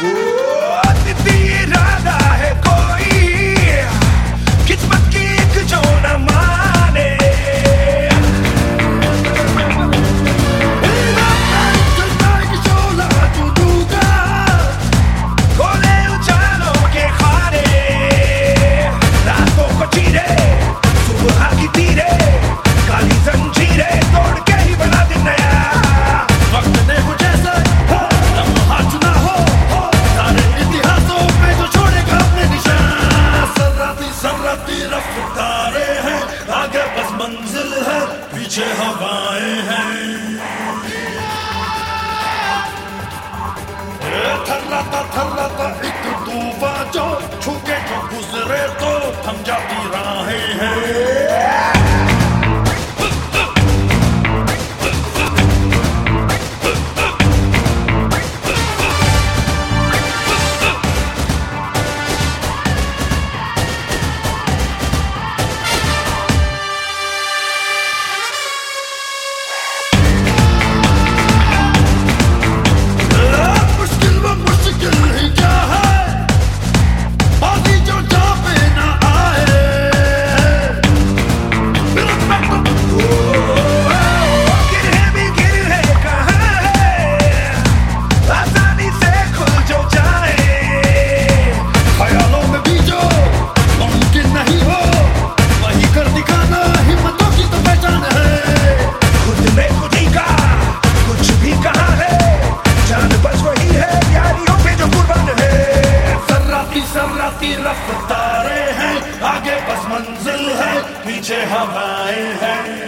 पीछे हवाएँ हैं। थर्राता थर्राता एक था एक छुके जो गुजरे रफ्तारे हैं आगे बस मंजिल है पीछे हवाएँ हैं।